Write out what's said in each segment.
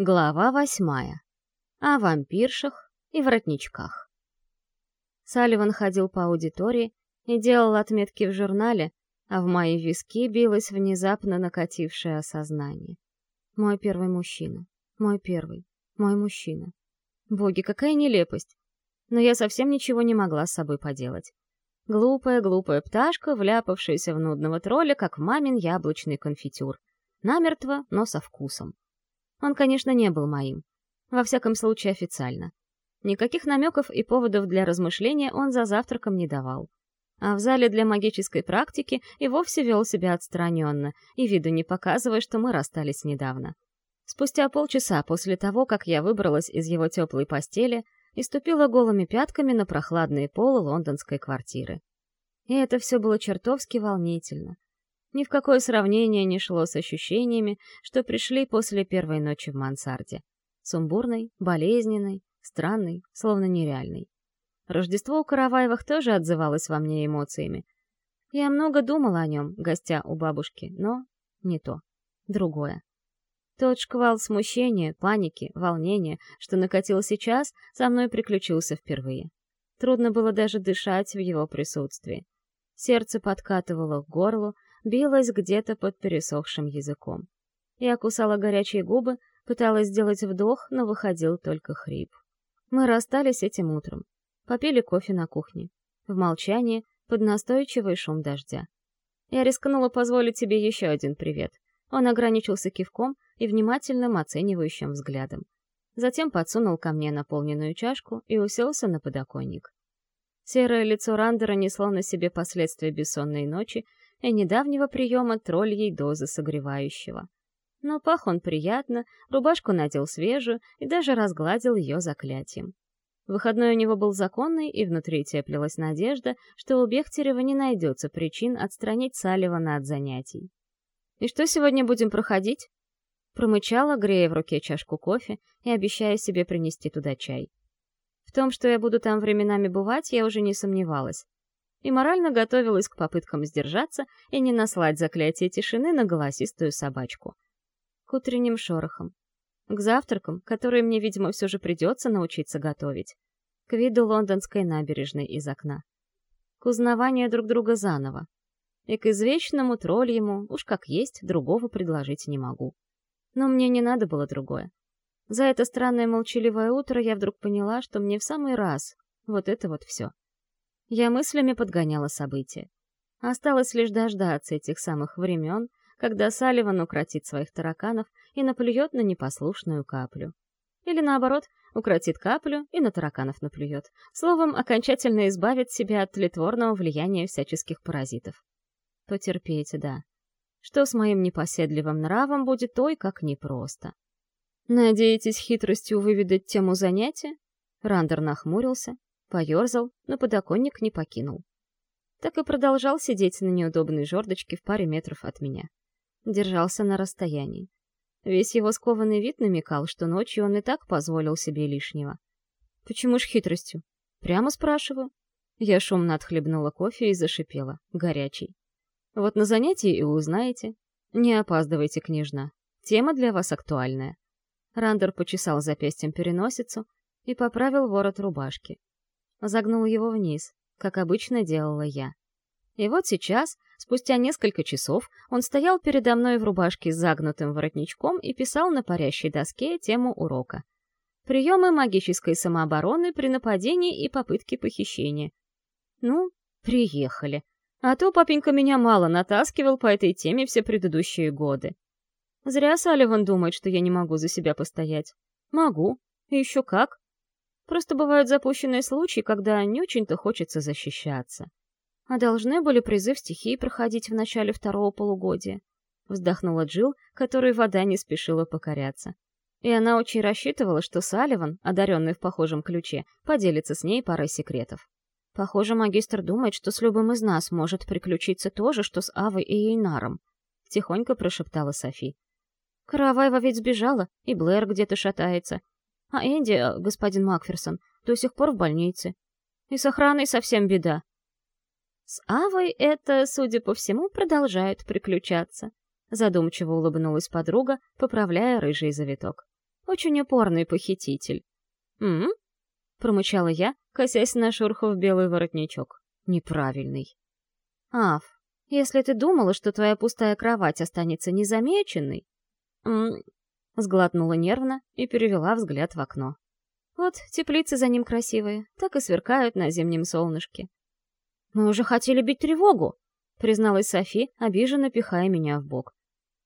Глава восьмая. О вампиршах и воротничках. Салливан ходил по аудитории и делал отметки в журнале, а в мои виски билось внезапно накатившее осознание. Мой первый мужчина. Мой первый. Мой мужчина. Боги, какая нелепость! Но я совсем ничего не могла с собой поделать. Глупая-глупая пташка, вляпавшаяся в нудного тролля, как мамин яблочный конфитюр. Намертво, но со вкусом. Он, конечно, не был моим. Во всяком случае, официально. Никаких намеков и поводов для размышления он за завтраком не давал. А в зале для магической практики и вовсе вел себя отстраненно, и виду не показывая, что мы расстались недавно. Спустя полчаса после того, как я выбралась из его теплой постели и ступила голыми пятками на прохладные полы лондонской квартиры. И это все было чертовски волнительно. Ни в какое сравнение не шло с ощущениями, что пришли после первой ночи в мансарде. Сумбурной, болезненной, странной, словно нереальной. Рождество у Караваевых тоже отзывалось во мне эмоциями. Я много думала о нем, гостя у бабушки, но не то. Другое. Тот шквал смущения, паники, волнения, что накатил сейчас, со мной приключился впервые. Трудно было даже дышать в его присутствии. Сердце подкатывало к горлу, билась где-то под пересохшим языком. Я кусала горячие губы, пыталась сделать вдох, но выходил только хрип. Мы расстались этим утром. Попили кофе на кухне. В молчании, под настойчивый шум дождя. Я рискнула позволить себе еще один привет. Он ограничился кивком и внимательным оценивающим взглядом. Затем подсунул ко мне наполненную чашку и уселся на подоконник. Серое лицо Рандера несло на себе последствия бессонной ночи и недавнего приема тролльей дозы согревающего. Но пах он приятно, рубашку надел свежую и даже разгладил ее заклятием. Выходной у него был законный, и внутри теплилась надежда, что у Бехтерева не найдется причин отстранить Салливана от занятий. «И что сегодня будем проходить?» Промычала, грея в руке чашку кофе и обещая себе принести туда чай. В том, что я буду там временами бывать, я уже не сомневалась и морально готовилась к попыткам сдержаться и не наслать заклятие тишины на голосистую собачку. К утренним шорохам. К завтракам, которые мне, видимо, все же придется научиться готовить. К виду лондонской набережной из окна. К узнаванию друг друга заново. И к извечному тролльему, уж как есть, другого предложить не могу. Но мне не надо было другое. За это странное молчаливое утро я вдруг поняла, что мне в самый раз вот это вот все. Я мыслями подгоняла события. Осталось лишь дождаться этих самых времен, когда Салливан укротит своих тараканов и наплюет на непослушную каплю. Или наоборот, укротит каплю и на тараканов наплюет. Словом, окончательно избавит себя от тлетворного влияния всяческих паразитов. Потерпите, да. Что с моим непоседливым нравом будет той, как непросто. Надеетесь хитростью выведать тему занятия? Рандер нахмурился, поерзал, но подоконник не покинул. Так и продолжал сидеть на неудобной жердочке в паре метров от меня. Держался на расстоянии. Весь его скованный вид намекал, что ночью он и так позволил себе лишнего. Почему ж хитростью? Прямо спрашиваю. Я шумно отхлебнула кофе и зашипела. Горячий. Вот на занятии и узнаете. Не опаздывайте, княжна. Тема для вас актуальная. Рандер почесал запястьем переносицу и поправил ворот рубашки загнул его вниз, как обычно делала я. И вот сейчас, спустя несколько часов, он стоял передо мной в рубашке с загнутым воротничком и писал на парящей доске тему урока. Приемы магической самообороны при нападении и попытке похищения. Ну, приехали. А то папенька меня мало натаскивал по этой теме все предыдущие годы. Зря Салливан думает, что я не могу за себя постоять. Могу. И еще как. Просто бывают запущенные случаи, когда не очень-то хочется защищаться. А должны были призыв стихии проходить в начале второго полугодия. Вздохнула Джилл, которой вода не спешила покоряться. И она очень рассчитывала, что Салливан, одаренный в похожем ключе, поделится с ней парой секретов. Похоже, магистр думает, что с любым из нас может приключиться то же, что с Авой и Ейнаром. Тихонько прошептала Софи. Караваева ведь сбежала, и Блэр где-то шатается, а Энди, э, господин Макферсон, до сих пор в больнице. И с охраной совсем беда. С Авой это, судя по всему, продолжает приключаться. Задумчиво улыбнулась подруга, поправляя рыжий завиток. Очень упорный похититель. «М?», -м промычала я, косясь на шурхов белый воротничок. «Неправильный». «Аф, если ты думала, что твоя пустая кровать останется незамеченной...» «М?», сглотнула нервно и перевела взгляд в окно. Вот теплицы за ним красивые, так и сверкают на зимнем солнышке. «Мы уже хотели бить тревогу», — призналась Софи, обиженно пихая меня в бок.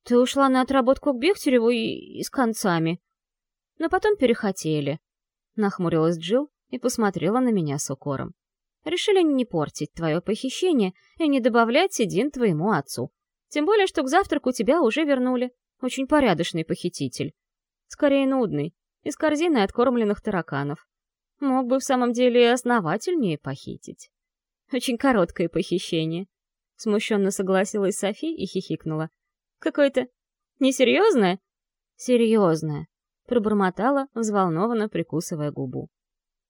«Ты ушла на отработку к Бехтереву и... и с концами». «Но потом перехотели», — нахмурилась Джилл и посмотрела на меня с укором. «Решили не портить твое похищение и не добавлять седин твоему отцу. Тем более, что к завтраку тебя уже вернули. Очень порядочный похититель. Скорее нудный, из корзины откормленных тараканов. Мог бы в самом деле и основательнее похитить. Очень короткое похищение. Смущенно согласилась Софи и хихикнула. Какое-то... несерьезное? Серьезное. Пробормотала, взволнованно прикусывая губу.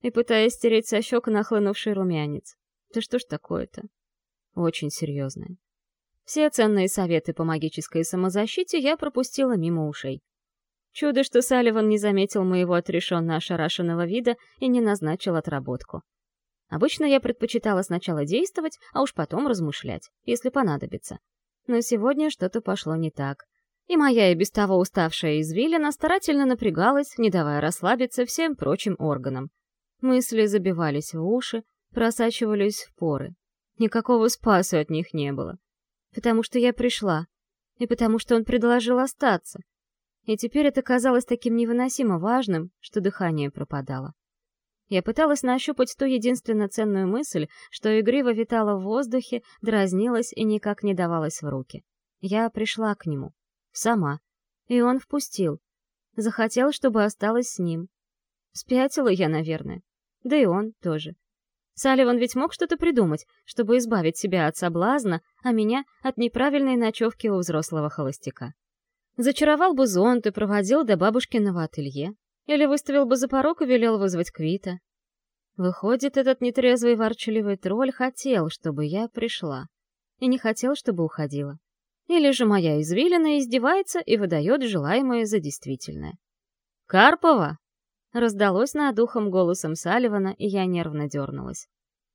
И пытаясь стереть со щек нахлынувший румянец. Да что ж такое-то? Очень серьезное. Все ценные советы по магической самозащите я пропустила мимо ушей. Чудо, что Салливан не заметил моего отрешенно ошарашенного вида и не назначил отработку. Обычно я предпочитала сначала действовать, а уж потом размышлять, если понадобится. Но сегодня что-то пошло не так. И моя и без того уставшая извилина старательно напрягалась, не давая расслабиться всем прочим органам. Мысли забивались в уши, просачивались в поры. Никакого спасу от них не было. Потому что я пришла. И потому что он предложил остаться — и теперь это казалось таким невыносимо важным, что дыхание пропадало. Я пыталась нащупать ту единственно ценную мысль, что игриво витала в воздухе, дразнилась и никак не давалась в руки. Я пришла к нему. Сама. И он впустил. Захотел, чтобы осталась с ним. Спятила я, наверное. Да и он тоже. Салливан ведь мог что-то придумать, чтобы избавить себя от соблазна, а меня — от неправильной ночевки у взрослого холостяка. Зачаровал бы зонт и проводил до бабушкиного ателье. Или выставил бы за порог и велел вызвать Квита. Выходит, этот нетрезвый ворчливый тролль хотел, чтобы я пришла. И не хотел, чтобы уходила. Или же моя извилина издевается и выдает желаемое за действительное. «Карпова!» Раздалось над ухом голосом Салливана, и я нервно дернулась.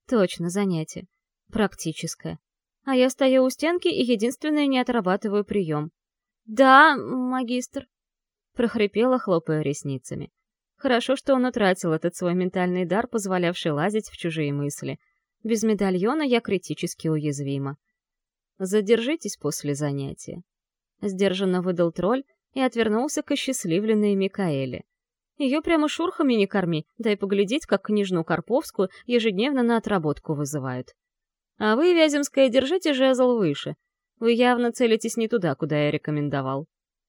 Точно, занятие. Практическое. А я стою у стенки и единственное не отрабатываю прием. «Да, магистр», — прохрипела, хлопая ресницами. Хорошо, что он утратил этот свой ментальный дар, позволявший лазить в чужие мысли. Без медальона я критически уязвима. «Задержитесь после занятия», — сдержанно выдал тролль и отвернулся к осчастливленной Микаэле. Ее прямо шурхами не корми, дай поглядеть, как княжну Карповскую ежедневно на отработку вызывают. А вы, Вяземская, держите жезл выше, вы явно целитесь не туда, куда я рекомендовал.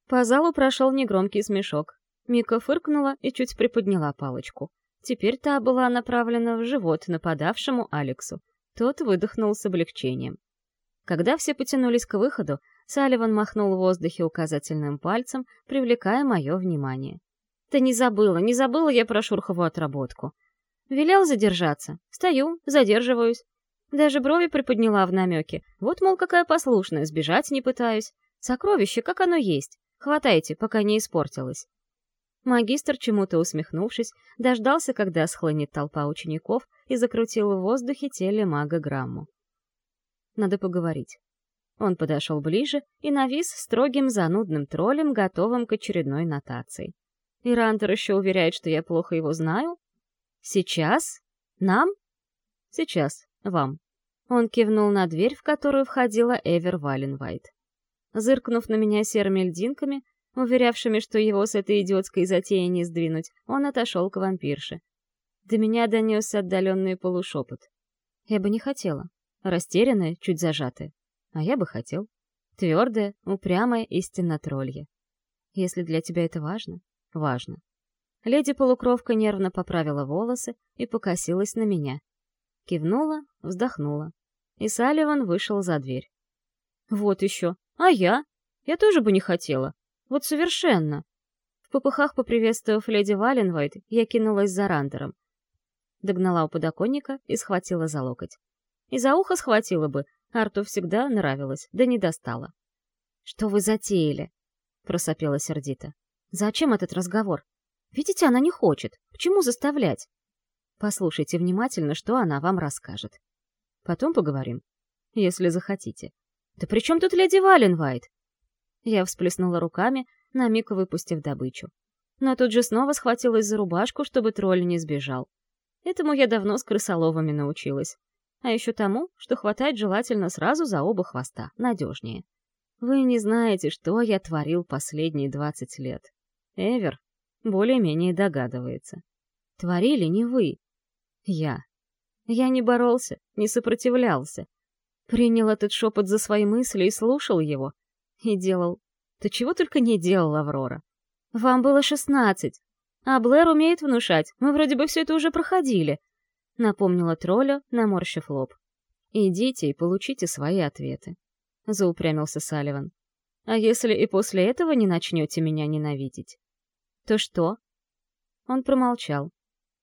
По залу прошел негромкий смешок. Мика фыркнула и чуть приподняла палочку. Теперь та была направлена в живот нападавшему Алексу. Тот выдохнул с облегчением. Когда все потянулись к выходу, Салливан махнул в воздухе указательным пальцем, привлекая мое внимание. «Да не забыла, не забыла я про Шурхову отработку. Велел задержаться. Стою, задерживаюсь. Даже брови приподняла в намеке. Вот, мол, какая послушная, сбежать не пытаюсь. Сокровище, как оно есть. Хватайте, пока не испортилось. Магистр, чему-то усмехнувшись, дождался, когда схлынет толпа учеников, и закрутил в воздухе телемагограмму. Надо поговорить. Он подошел ближе и навис строгим занудным троллем, готовым к очередной нотации. И Рантер еще уверяет, что я плохо его знаю? Сейчас? Нам? Сейчас, вам». Он кивнул на дверь, в которую входила Эвер Валенвайт. Зыркнув на меня серыми льдинками, уверявшими, что его с этой идиотской затеей не сдвинуть, он отошел к вампирше. До меня донесся отдаленный полушепот. Я бы не хотела. Растерянная, чуть зажатая. А я бы хотел. Твердая, упрямая истинно троллья. Если для тебя это важно, важно. Леди-полукровка нервно поправила волосы и покосилась на меня. Кивнула, вздохнула. И Салливан вышел за дверь. Вот еще. А я? Я тоже бы не хотела. Вот совершенно. В попыхах поприветствовав леди Валенвайт, я кинулась за Рандером. Догнала у подоконника и схватила за локоть. И за ухо схватила бы, Арту всегда нравилось, да не достала. «Что вы затеяли?» — просопела сердито. «Зачем этот разговор? Видите, она не хочет. К чему заставлять? Послушайте внимательно, что она вам расскажет. Потом поговорим, если захотите. Да при чем тут леди Валенвайт? Я всплеснула руками, на миг выпустив добычу. Но тут же снова схватилась за рубашку, чтобы тролль не сбежал. Этому я давно с крысоловами научилась. А еще тому, что хватать желательно сразу за оба хвоста, надежнее. Вы не знаете, что я творил последние двадцать лет. Эвер более-менее догадывается. Творили не вы. Я. Я не боролся, не сопротивлялся. Принял этот шепот за свои мысли и слушал его. И делал... Да чего только не делал Аврора. Вам было шестнадцать. А Блэр умеет внушать. Мы вроде бы все это уже проходили. Напомнила тролля, наморщив лоб. Идите и получите свои ответы. Заупрямился Салливан. А если и после этого не начнете меня ненавидеть? То что? Он промолчал.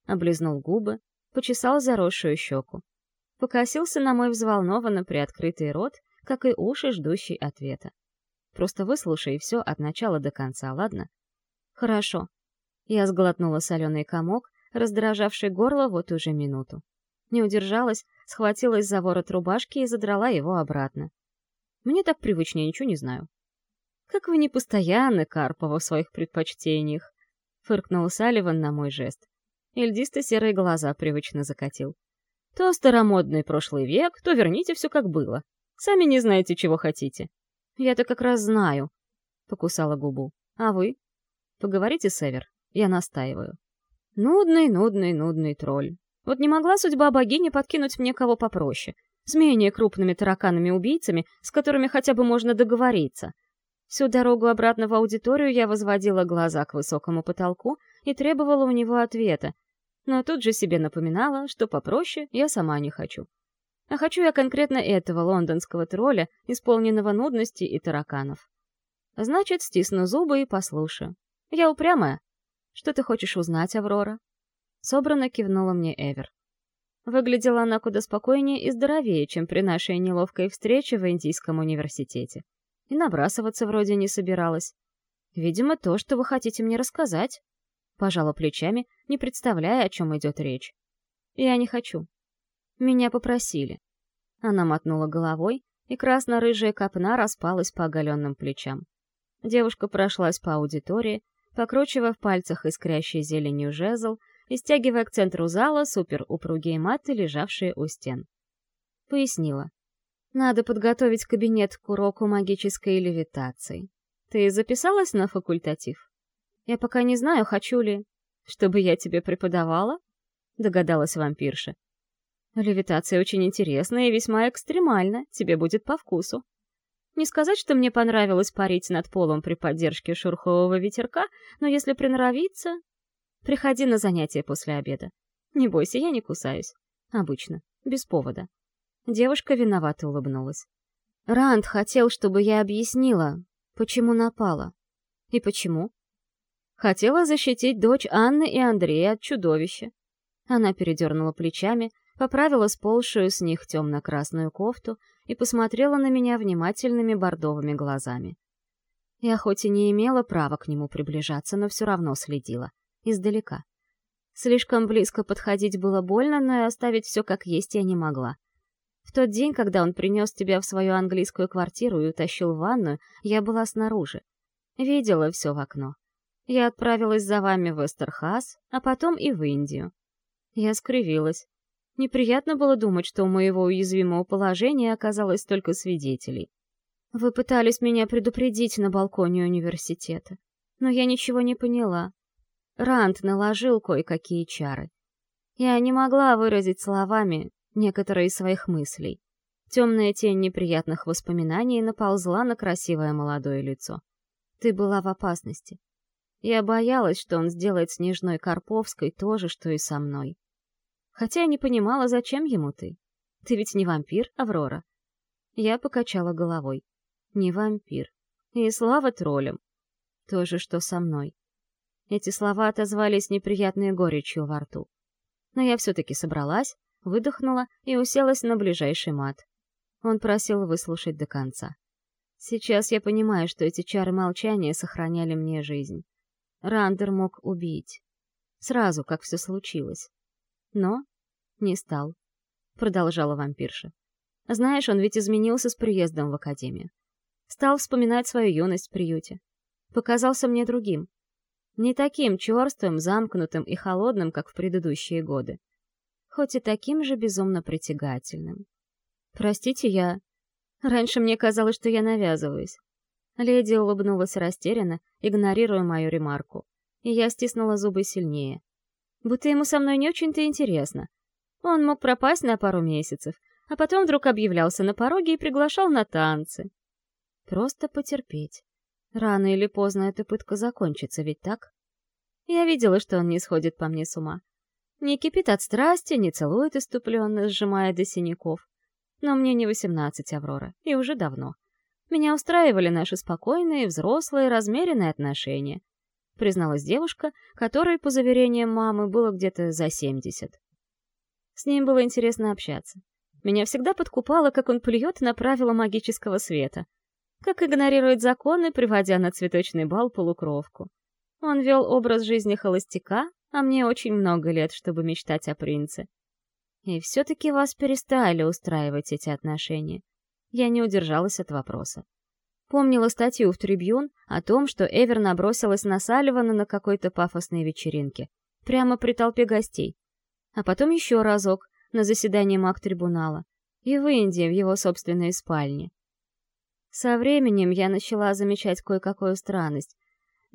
Облизнул губы, почесал заросшую щеку. Покосился на мой взволнованно приоткрытый рот, как и уши, ждущий ответа. Просто выслушай все от начала до конца, ладно? Хорошо. Я сглотнула соленый комок, раздражавший горло вот уже минуту. Не удержалась, схватилась за ворот рубашки и задрала его обратно. Мне так привычнее, ничего не знаю. Как вы непостоянны, Карпова, в своих предпочтениях, фыркнул Салливан на мой жест. Эльдисто серые глаза привычно закатил. То старомодный прошлый век, то верните все как было. Сами не знаете, чего хотите. Я-то как раз знаю, покусала губу. А вы? Поговорите с Эвер, я настаиваю. Нудный, нудный, нудный тролль. Вот не могла судьба богини подкинуть мне кого попроще, с менее крупными тараканами-убийцами, с которыми хотя бы можно договориться. Всю дорогу обратно в аудиторию я возводила глаза к высокому потолку и требовала у него ответа, но тут же себе напоминала, что попроще я сама не хочу. А хочу я конкретно этого лондонского тролля, исполненного нудности и тараканов. Значит, стисну зубы и послушаю. Я упрямая. Что ты хочешь узнать, Аврора? Собрано кивнула мне Эвер. Выглядела она куда спокойнее и здоровее, чем при нашей неловкой встрече в Индийском университете. И набрасываться вроде не собиралась. Видимо, то, что вы хотите мне рассказать. Пожала плечами, не представляя, о чем идет речь. Я не хочу. Меня попросили. Она мотнула головой, и красно-рыжая копна распалась по оголенным плечам. Девушка прошлась по аудитории, покручивая в пальцах искрящий зеленью жезл и стягивая к центру зала супер упругие маты, лежавшие у стен. Пояснила. Надо подготовить кабинет к уроку магической левитации. Ты записалась на факультатив? Я пока не знаю, хочу ли... Чтобы я тебе преподавала? Догадалась вампирша. Левитация очень интересная и весьма экстремальна, тебе будет по вкусу. Не сказать, что мне понравилось парить над полом при поддержке шурхового ветерка, но если приноровиться... Приходи на занятия после обеда. Не бойся, я не кусаюсь. Обычно, без повода. Девушка виновато улыбнулась. Ранд хотел, чтобы я объяснила, почему напала. И почему? Хотела защитить дочь Анны и Андрея от чудовища. Она передернула плечами, поправила сползшую с них темно-красную кофту и посмотрела на меня внимательными бордовыми глазами. Я хоть и не имела права к нему приближаться, но все равно следила. Издалека. Слишком близко подходить было больно, но и оставить все как есть я не могла. В тот день, когда он принес тебя в свою английскую квартиру и утащил в ванную, я была снаружи. Видела все в окно. Я отправилась за вами в Эстерхас, а потом и в Индию. Я скривилась. Неприятно было думать, что у моего уязвимого положения оказалось столько свидетелей. Вы пытались меня предупредить на балконе университета, но я ничего не поняла. Рант наложил кое-какие чары. Я не могла выразить словами некоторые из своих мыслей. Темная тень неприятных воспоминаний наползла на красивое молодое лицо. Ты была в опасности. Я боялась, что он сделает с Нежной Карповской то же, что и со мной. Хотя я не понимала, зачем ему ты. Ты ведь не вампир, Аврора. Я покачала головой. Не вампир. И слава троллям. То же, что со мной. Эти слова отозвались неприятной горечью во рту. Но я все-таки собралась, выдохнула и уселась на ближайший мат. Он просил выслушать до конца. Сейчас я понимаю, что эти чары молчания сохраняли мне жизнь. Рандер мог убить. Сразу, как все случилось. Но не стал. Продолжала вампирша. Знаешь, он ведь изменился с приездом в академию. Стал вспоминать свою юность в приюте. Показался мне другим. Не таким черствым, замкнутым и холодным, как в предыдущие годы. Хоть и таким же безумно притягательным. Простите, я... Раньше мне казалось, что я навязываюсь. Леди улыбнулась растерянно, игнорируя мою ремарку. И я стиснула зубы сильнее. Будто ему со мной не очень-то интересно. Он мог пропасть на пару месяцев, а потом вдруг объявлялся на пороге и приглашал на танцы. Просто потерпеть. Рано или поздно эта пытка закончится, ведь так? Я видела, что он не сходит по мне с ума. Не кипит от страсти, не целует иступленно, сжимая до синяков. Но мне не восемнадцать, Аврора, и уже давно. Меня устраивали наши спокойные, взрослые, размеренные отношения. Призналась девушка, которой, по заверениям мамы, было где-то за семьдесят. С ним было интересно общаться. Меня всегда подкупало, как он плюет на правила магического света. Как игнорирует законы, приводя на цветочный бал полукровку. Он вел образ жизни холостяка, а мне очень много лет, чтобы мечтать о принце. И все-таки вас перестали устраивать эти отношения. Я не удержалась от вопроса. Помнила статью в Трибьюн о том, что Эвер набросилась на Салливана на какой-то пафосной вечеринке. Прямо при толпе гостей. А потом еще разок, на заседании маг-трибунала. И в Индии, в его собственной спальне. Со временем я начала замечать кое-какую странность.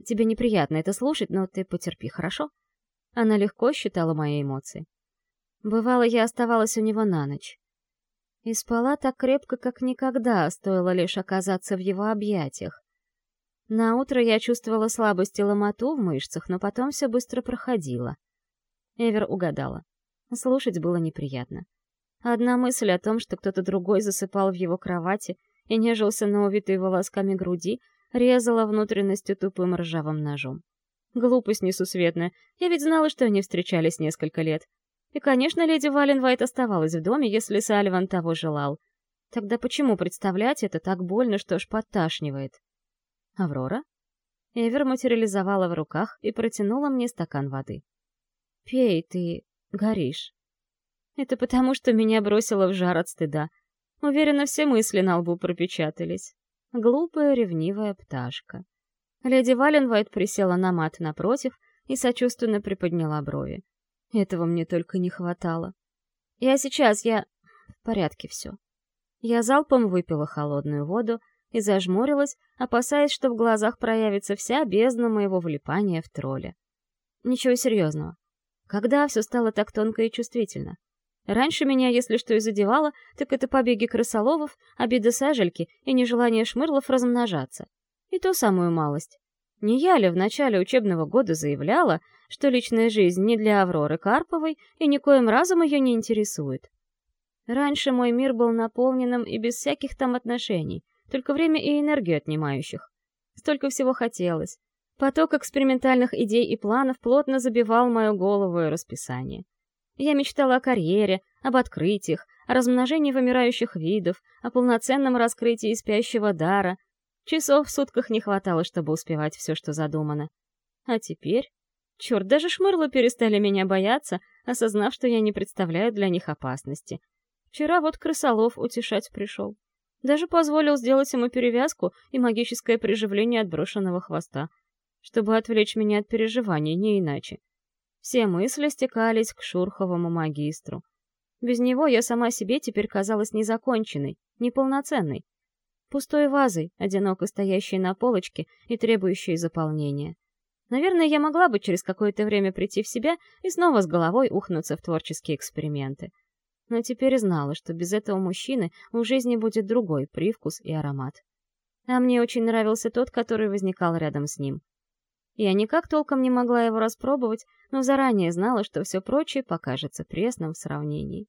Тебе неприятно это слушать, но ты потерпи, хорошо? Она легко считала мои эмоции. Бывало, я оставалась у него на ночь. И спала так крепко, как никогда, стоило лишь оказаться в его объятиях. На утро я чувствовала слабость и ломоту в мышцах, но потом все быстро проходило. Эвер угадала. Слушать было неприятно. Одна мысль о том, что кто-то другой засыпал в его кровати и нежился на увитой волосками груди, резала внутренностью тупым ржавым ножом. Глупость несусветная. Я ведь знала, что они встречались несколько лет. И, конечно, леди Валенвайт оставалась в доме, если Салливан того желал. Тогда почему представлять это так больно, что аж подташнивает? Аврора? Эвер материализовала в руках и протянула мне стакан воды. «Пей, ты горишь». Это потому, что меня бросило в жар от стыда. Уверена, все мысли на лбу пропечатались. Глупая, ревнивая пташка. Леди Валенвайт присела на мат напротив и сочувственно приподняла брови. Этого мне только не хватало. Я сейчас, я... В порядке все. Я залпом выпила холодную воду и зажмурилась, опасаясь, что в глазах проявится вся бездна моего влипания в тролля. Ничего серьезного. Когда все стало так тонко и чувствительно? Раньше меня, если что и задевало, так это побеги крысоловов, обиды сажельки и нежелание шмырлов размножаться. И то самую малость. Не я ли в начале учебного года заявляла, что личная жизнь не для Авроры Карповой и никоим разом ее не интересует? Раньше мой мир был наполненным и без всяких там отношений, только время и энергию отнимающих. Столько всего хотелось. Поток экспериментальных идей и планов плотно забивал мою голову и расписание. Я мечтала о карьере, об открытиях, о размножении вымирающих видов, о полноценном раскрытии спящего дара — Часов в сутках не хватало, чтобы успевать все, что задумано. А теперь... Черт, даже шмырлы перестали меня бояться, осознав, что я не представляю для них опасности. Вчера вот крысолов утешать пришел. Даже позволил сделать ему перевязку и магическое приживление отброшенного хвоста, чтобы отвлечь меня от переживаний, не иначе. Все мысли стекались к Шурховому магистру. Без него я сама себе теперь казалась незаконченной, неполноценной пустой вазой, одиноко стоящей на полочке и требующей заполнения. Наверное, я могла бы через какое-то время прийти в себя и снова с головой ухнуться в творческие эксперименты. Но теперь знала, что без этого мужчины у жизни будет другой привкус и аромат. А мне очень нравился тот, который возникал рядом с ним. Я никак толком не могла его распробовать, но заранее знала, что все прочее покажется пресным в сравнении.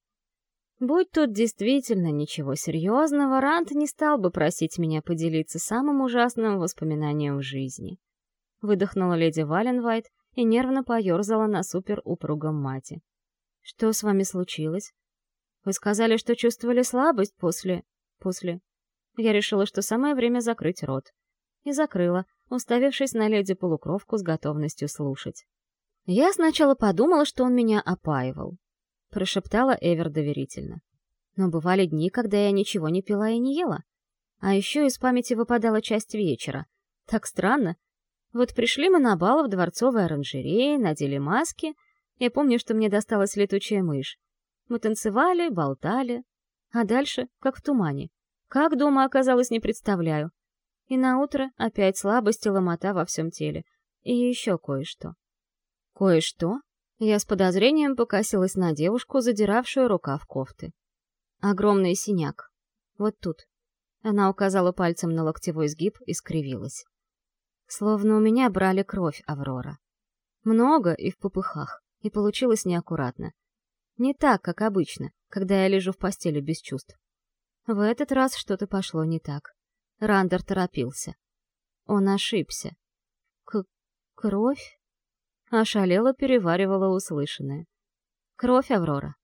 Будь тут действительно ничего серьезного, Рант не стал бы просить меня поделиться самым ужасным воспоминанием в жизни. Выдохнула леди Валенвайт и нервно поерзала на супер-упругом мате. «Что с вами случилось? Вы сказали, что чувствовали слабость после... после...» Я решила, что самое время закрыть рот. И закрыла, уставившись на леди-полукровку с готовностью слушать. Я сначала подумала, что он меня опаивал. Прошептала Эвер доверительно. Но бывали дни, когда я ничего не пила и не ела. А еще из памяти выпадала часть вечера. Так странно. Вот пришли мы на бал в дворцовой оранжерее, надели маски. Я помню, что мне досталась летучая мышь. Мы танцевали, болтали. А дальше, как в тумане. Как дома оказалось, не представляю. И на утро опять слабость и ломота во всем теле. И еще кое-что. Кое-что? Я с подозрением покосилась на девушку, задиравшую рукав кофты. Огромный синяк. Вот тут. Она указала пальцем на локтевой сгиб и скривилась. Словно у меня брали кровь Аврора. Много и в попыхах, и получилось неаккуратно. Не так, как обычно, когда я лежу в постели без чувств. В этот раз что-то пошло не так. Рандер торопился. Он ошибся. К... кровь? Ошалела переваривала услышанное. Кровь Аврора.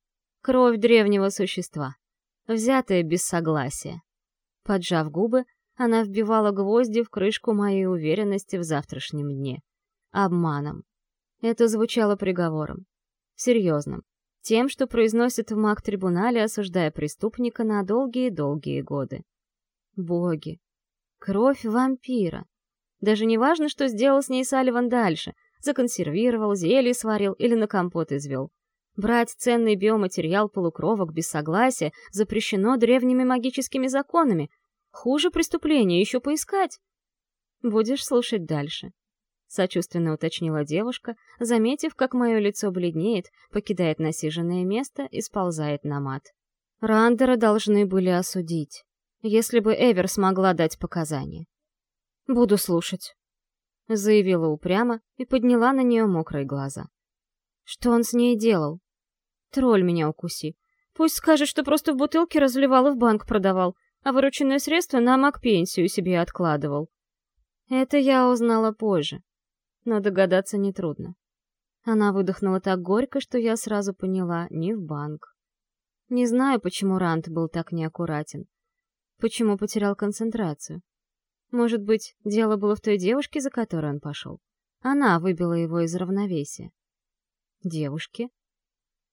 Кровь древнего существа. Взятая без согласия. Поджав губы, она вбивала гвозди в крышку моей уверенности в завтрашнем дне. Обманом. Это звучало приговором. Серьезным. Тем, что произносит в маг-трибунале, осуждая преступника на долгие-долгие годы. Боги. Кровь вампира. Даже не важно, что сделал с ней Салливан дальше. Законсервировал, зелье сварил или на компот извел. Брать ценный биоматериал полукровок без согласия запрещено древними магическими законами. Хуже преступления еще поискать. Будешь слушать дальше. Сочувственно уточнила девушка, заметив, как мое лицо бледнеет, покидает насиженное место и сползает на мат. Рандера должны были осудить, если бы Эвер смогла дать показания. «Буду слушать», — заявила упрямо и подняла на нее мокрые глаза. «Что он с ней делал?» Тролль меня укуси. Пусть скажет, что просто в бутылке разливал и в банк продавал, а вырученные средства на маг-пенсию себе откладывал. Это я узнала позже, но догадаться нетрудно. Она выдохнула так горько, что я сразу поняла — не в банк. Не знаю, почему Рант был так неаккуратен. Почему потерял концентрацию. Может быть, дело было в той девушке, за которой он пошел. Она выбила его из равновесия. Девушке?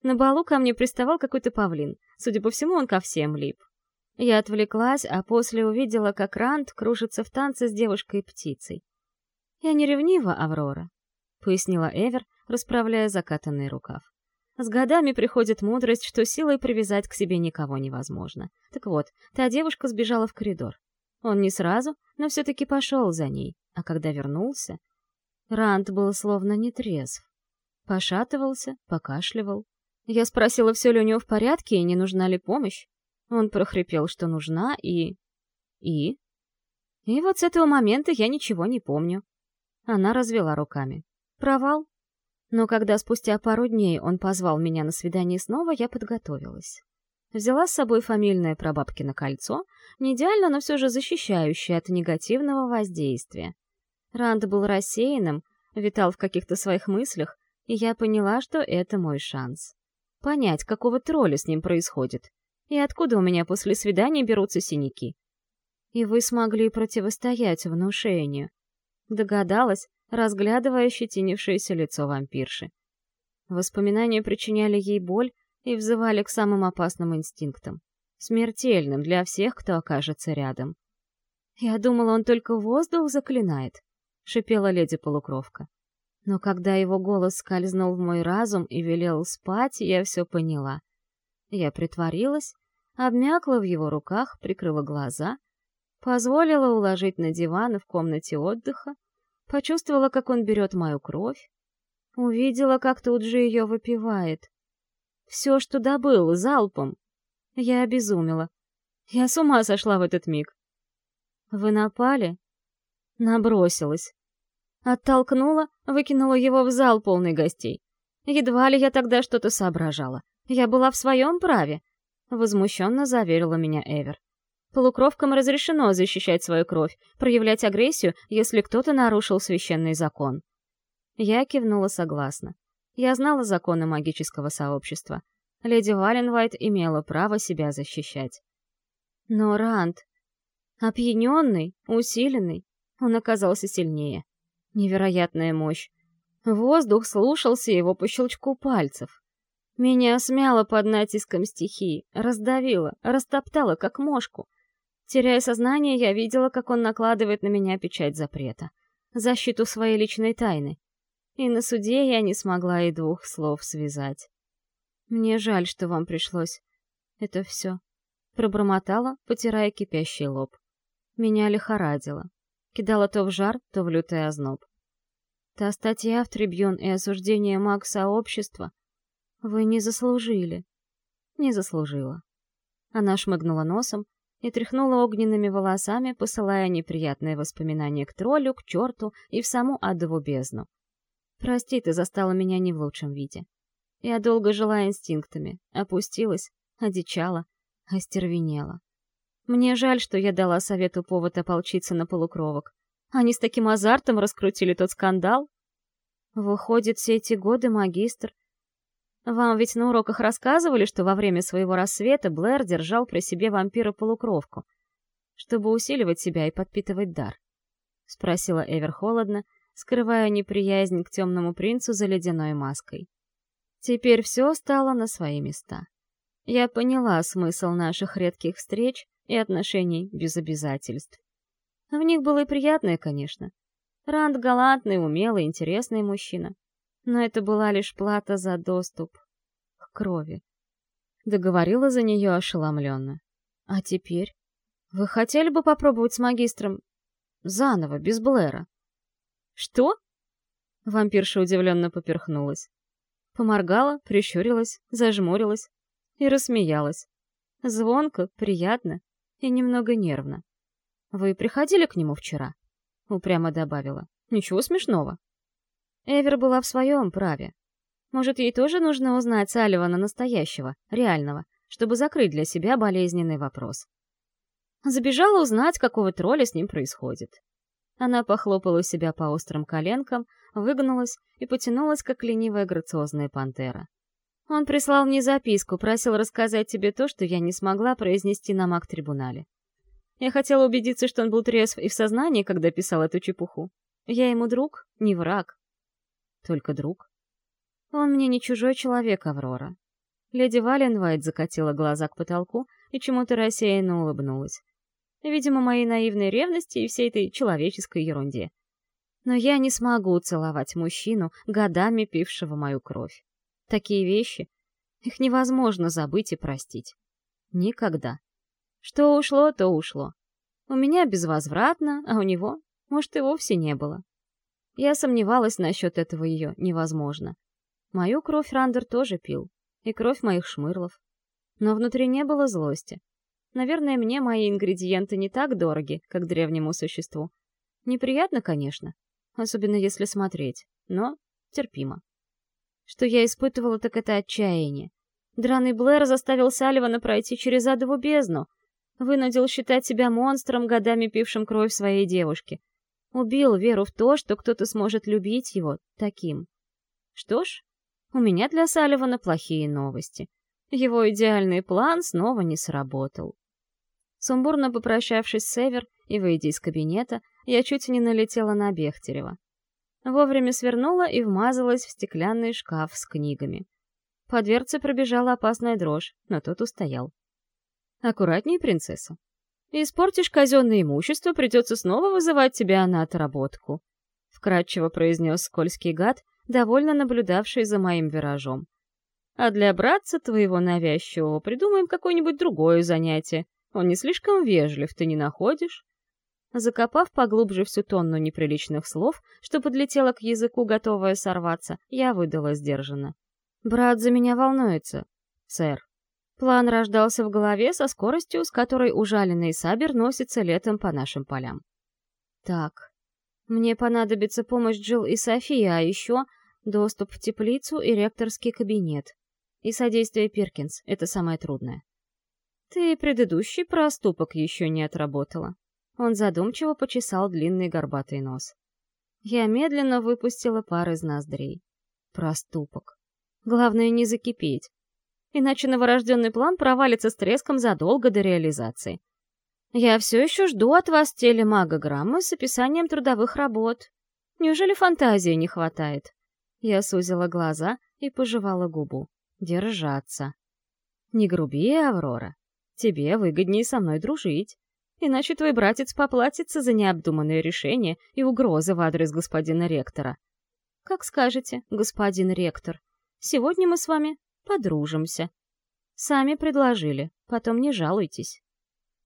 На балу ко мне приставал какой-то павлин. Судя по всему, он ко всем лип. Я отвлеклась, а после увидела, как Рант кружится в танце с девушкой-птицей. «Я не ревнива, Аврора», — пояснила Эвер, расправляя закатанный рукав. «С годами приходит мудрость, что силой привязать к себе никого невозможно. Так вот, та девушка сбежала в коридор. Он не сразу, но все-таки пошел за ней, а когда вернулся... Рант был словно нетрезв. Пошатывался, покашливал, я спросила, все ли у него в порядке и не нужна ли помощь. Он прохрипел, что нужна, и... И? И вот с этого момента я ничего не помню. Она развела руками. Провал. Но когда спустя пару дней он позвал меня на свидание снова, я подготовилась. Взяла с собой фамильное прабабкино кольцо, не идеально, но все же защищающее от негативного воздействия. Ранд был рассеянным, витал в каких-то своих мыслях, и я поняла, что это мой шанс понять, какого тролля с ним происходит, и откуда у меня после свидания берутся синяки. И вы смогли противостоять внушению. Догадалась, разглядывая щетинившееся лицо вампирши. Воспоминания причиняли ей боль и взывали к самым опасным инстинктам, смертельным для всех, кто окажется рядом. «Я думала, он только воздух заклинает», — шипела леди-полукровка. Но когда его голос скользнул в мой разум и велел спать, я все поняла. Я притворилась, обмякла в его руках, прикрыла глаза, позволила уложить на диван в комнате отдыха, почувствовала, как он берет мою кровь, увидела, как тут же ее выпивает. Все, что добыл, залпом. Я обезумела. Я с ума сошла в этот миг. Вы напали? Набросилась. Оттолкнула, выкинула его в зал полный гостей. Едва ли я тогда что-то соображала. Я была в своем праве. Возмущенно заверила меня Эвер. Полукровкам разрешено защищать свою кровь, проявлять агрессию, если кто-то нарушил священный закон. Я кивнула согласно. Я знала законы магического сообщества. Леди Валенвайт имела право себя защищать. Но Ранд... Опьяненный, усиленный, Он оказался сильнее. Невероятная мощь. Воздух слушался его по щелчку пальцев. Меня смяло под натиском стихии, раздавило, растоптало, как мошку. Теряя сознание, я видела, как он накладывает на меня печать запрета. Защиту своей личной тайны. И на суде я не смогла и двух слов связать. Мне жаль, что вам пришлось. Это все. Пробормотала, потирая кипящий лоб. Меня лихорадило. Кидала то в жар, то в лютый озноб. Та статья в Трибьюн и осуждение маг-сообщества вы не заслужили. Не заслужила. Она шмыгнула носом и тряхнула огненными волосами, посылая неприятные воспоминания к троллю, к черту и в саму адову бездну. Прости, ты застала меня не в лучшем виде. Я долго жила инстинктами, опустилась, одичала, остервенела. Мне жаль, что я дала совету повод ополчиться на полукровок. Они с таким азартом раскрутили тот скандал. Выходит, все эти годы магистр... Вам ведь на уроках рассказывали, что во время своего рассвета Блэр держал при себе вампира-полукровку, чтобы усиливать себя и подпитывать дар? — спросила Эвер холодно, скрывая неприязнь к темному принцу за ледяной маской. Теперь все стало на свои места. Я поняла смысл наших редких встреч и отношений без обязательств. В них было и приятное, конечно. Ранд галантный, умелый, интересный мужчина. Но это была лишь плата за доступ к крови. Договорила за нее ошеломленно. А теперь? Вы хотели бы попробовать с магистром заново, без Блэра? Что? Вампирша удивленно поперхнулась. Поморгала, прищурилась, зажмурилась и рассмеялась. Звонко, приятно и немного нервно. «Вы приходили к нему вчера?» — упрямо добавила. «Ничего смешного». Эвер была в своем праве. Может, ей тоже нужно узнать Салливана настоящего, реального, чтобы закрыть для себя болезненный вопрос. Забежала узнать, какого тролля с ним происходит. Она похлопала себя по острым коленкам, выгнулась и потянулась, как ленивая грациозная пантера. Он прислал мне записку, просил рассказать тебе то, что я не смогла произнести на маг-трибунале. Я хотела убедиться, что он был трезв и в сознании, когда писал эту чепуху. Я ему друг, не враг. Только друг. Он мне не чужой человек, Аврора. Леди Валенвайт закатила глаза к потолку и чему-то рассеянно улыбнулась. Видимо, моей наивной ревности и всей этой человеческой ерунде. Но я не смогу целовать мужчину, годами пившего мою кровь. Такие вещи, их невозможно забыть и простить. Никогда. Что ушло, то ушло. У меня безвозвратно, а у него, может, и вовсе не было. Я сомневалась насчет этого ее невозможно. Мою кровь Рандер тоже пил, и кровь моих шмырлов. Но внутри не было злости. Наверное, мне мои ингредиенты не так дороги, как древнему существу. Неприятно, конечно, особенно если смотреть, но терпимо. Что я испытывала, так это отчаяние. Драный Блэр заставил Салливана пройти через адову бездну, Вынудил считать себя монстром, годами пившим кровь своей девушки. Убил веру в то, что кто-то сможет любить его таким. Что ж, у меня для Салливана плохие новости. Его идеальный план снова не сработал. Сумбурно попрощавшись с Эвер и выйдя из кабинета, я чуть не налетела на Бехтерева. Вовремя свернула и вмазалась в стеклянный шкаф с книгами. По дверце пробежала опасная дрожь, но тот устоял. Аккуратней, принцесса. Испортишь казенное имущество, придется снова вызывать тебя на отработку. Вкратчиво произнес скользкий гад, довольно наблюдавший за моим виражом. А для братца твоего навязчивого придумаем какое-нибудь другое занятие. Он не слишком вежлив, ты не находишь? Закопав поглубже всю тонну неприличных слов, что подлетело к языку, готовая сорваться, я выдала сдержанно. «Брат за меня волнуется, сэр». План рождался в голове со скоростью, с которой ужаленный сабер носится летом по нашим полям. Так, мне понадобится помощь Джилл и Софии, а еще доступ в теплицу и ректорский кабинет. И содействие Перкинс — это самое трудное. Ты предыдущий проступок еще не отработала. Он задумчиво почесал длинный горбатый нос. Я медленно выпустила пар из ноздрей. Проступок. Главное не закипеть иначе новорожденный план провалится с треском задолго до реализации. Я все еще жду от вас телемагограммы с описанием трудовых работ. Неужели фантазии не хватает? Я сузила глаза и пожевала губу. Держаться. Не груби, Аврора. Тебе выгоднее со мной дружить. Иначе твой братец поплатится за необдуманное решение и угрозы в адрес господина ректора. Как скажете, господин ректор. Сегодня мы с вами подружимся. Сами предложили, потом не жалуйтесь.